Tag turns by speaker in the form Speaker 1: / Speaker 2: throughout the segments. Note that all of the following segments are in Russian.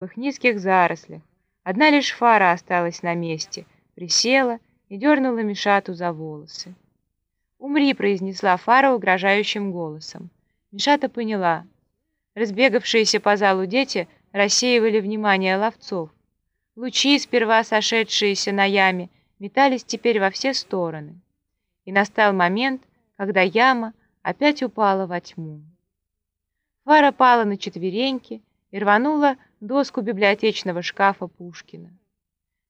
Speaker 1: в их низких зарослях. Одна лишь фара осталась на месте, присела и дернула Мишату за волосы. «Умри!» — произнесла фара угрожающим голосом. Мишата поняла. Разбегавшиеся по залу дети рассеивали внимание ловцов. Лучи, сперва сошедшиеся на яме, метались теперь во все стороны. И настал момент, когда яма опять упала во тьму. Фара пала на четвереньки и рванула доску библиотечного шкафа Пушкина.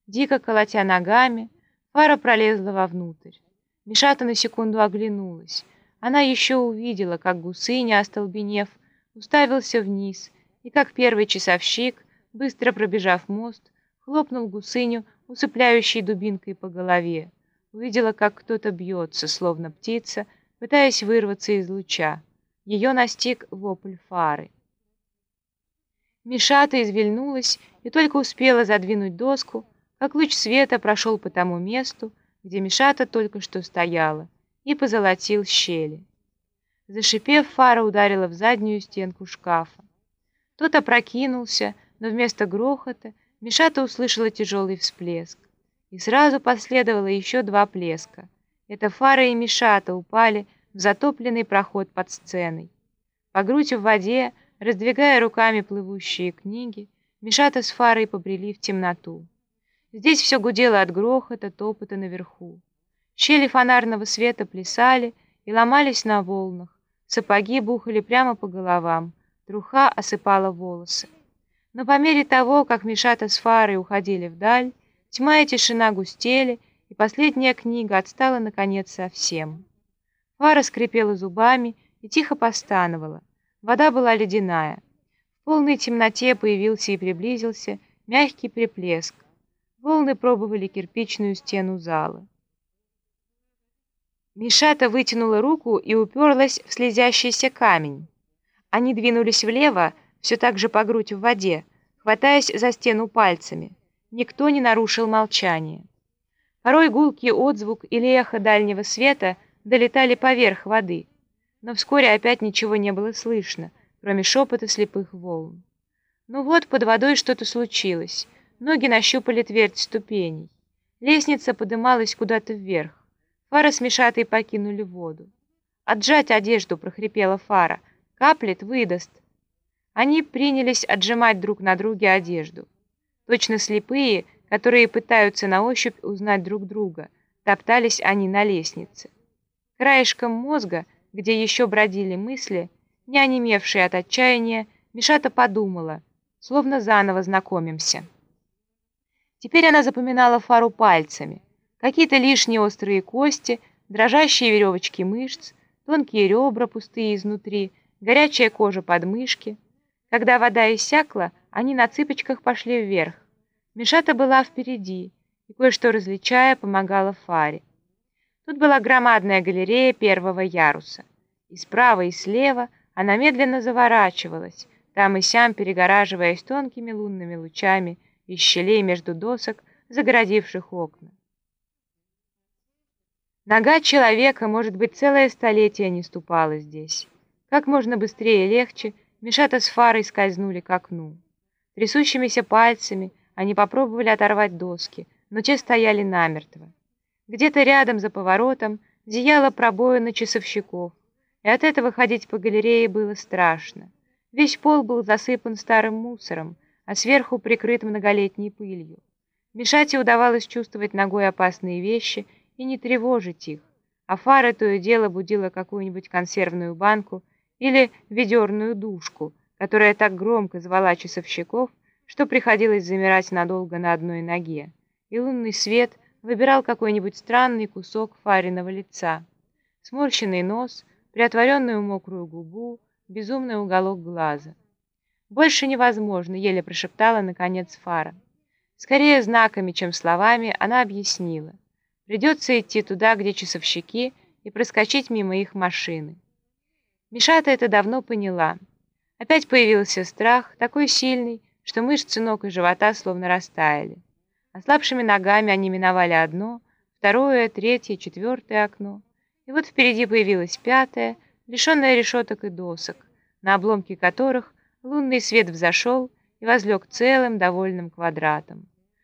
Speaker 1: Дико колотя ногами, Фара пролезла вовнутрь. Мишата на секунду оглянулась. Она еще увидела, как гусыня, остолбенев, уставился вниз, и как первый часовщик, быстро пробежав мост, хлопнул гусыню, усыпляющей дубинкой по голове. Увидела, как кто-то бьется, словно птица, пытаясь вырваться из луча. Ее настиг вопль фары. Мишата извильнулась и только успела задвинуть доску, как луч света прошел по тому месту, где Мишата только что стояла, и позолотил щели. Зашипев, фара ударила в заднюю стенку шкафа. Тот опрокинулся, но вместо грохота Мишата услышала тяжелый всплеск. И сразу последовало еще два плеска. Это фара и Мишата упали в затопленный проход под сценой. По грудь в воде, раздвигая руками плывущие книги, Мишата с фарой побрели в темноту. Здесь все гудело от грохота, топота наверху. Щели фонарного света плясали и ломались на волнах, сапоги бухали прямо по головам, труха осыпала волосы. Но по мере того, как Мишата с Фарой уходили вдаль, тьма и тишина густели, и последняя книга отстала, наконец, совсем. Фара скрипела зубами и тихо постановала. Вода была ледяная. В полной темноте появился и приблизился мягкий приплеск. Волны пробовали кирпичную стену зала. Мишата вытянула руку и уперлась в слезящийся камень. Они двинулись влево, все так же по грудь в воде, хватаясь за стену пальцами. Никто не нарушил молчание. Порой гулкий отзвук или эхо дальнего света долетали поверх воды, но вскоре опять ничего не было слышно, кроме шепота слепых волн. Ну вот, под водой что-то случилось. Ноги нащупали твердь ступеней. Лестница подымалась куда-то вверх. Фара с Мишатой покинули воду. «Отжать одежду!» — прохрипела Фара. «Каплет выдаст!» Они принялись отжимать друг на друге одежду. Точно слепые, которые пытаются на ощупь узнать друг друга, топтались они на лестнице. Краешком мозга, где еще бродили мысли, не онемевшие от отчаяния, Мишата подумала, словно заново знакомимся. Теперь она запоминала фару пальцами. Какие-то лишние острые кости, дрожащие веревочки мышц, тонкие ребра, пустые изнутри, горячая кожа подмышки — когда вода иссякла, они на цыпочках пошли вверх. Мишата была впереди и, кое-что различая, помогала Фаре. Тут была громадная галерея первого яруса. И справа, и слева она медленно заворачивалась, там и сям перегораживаясь тонкими лунными лучами из щелей между досок, загородивших окна. Нога человека, может быть, целое столетие не ступала здесь. Как можно быстрее и легче – Мишата с Фарой скользнули к окну. Трясущимися пальцами они попробовали оторвать доски, но те стояли намертво. Где-то рядом за поворотом зияла пробоина часовщиков, и от этого ходить по галерее было страшно. Весь пол был засыпан старым мусором, а сверху прикрыт многолетней пылью. Мишате удавалось чувствовать ногой опасные вещи и не тревожить их, а Фара то и дело будила какую-нибудь консервную банку или ведерную душку, которая так громко звала часовщиков, что приходилось замирать надолго на одной ноге, и лунный свет выбирал какой-нибудь странный кусок фариного лица, сморщенный нос, приотворенную мокрую губу, безумный уголок глаза. «Больше невозможно», — еле прошептала, наконец, Фара. Скорее знаками, чем словами, она объяснила. Придется идти туда, где часовщики, и проскочить мимо их машины. Мишата это давно поняла. Опять появился страх, такой сильный, что мышцы ног и живота словно растаяли. Ослабшими ногами они миновали одно, второе, третье, четвертое окно. И вот впереди появилось пятое, лишенное решеток и досок, на обломке которых лунный свет взошел и возлег целым довольным квадратом.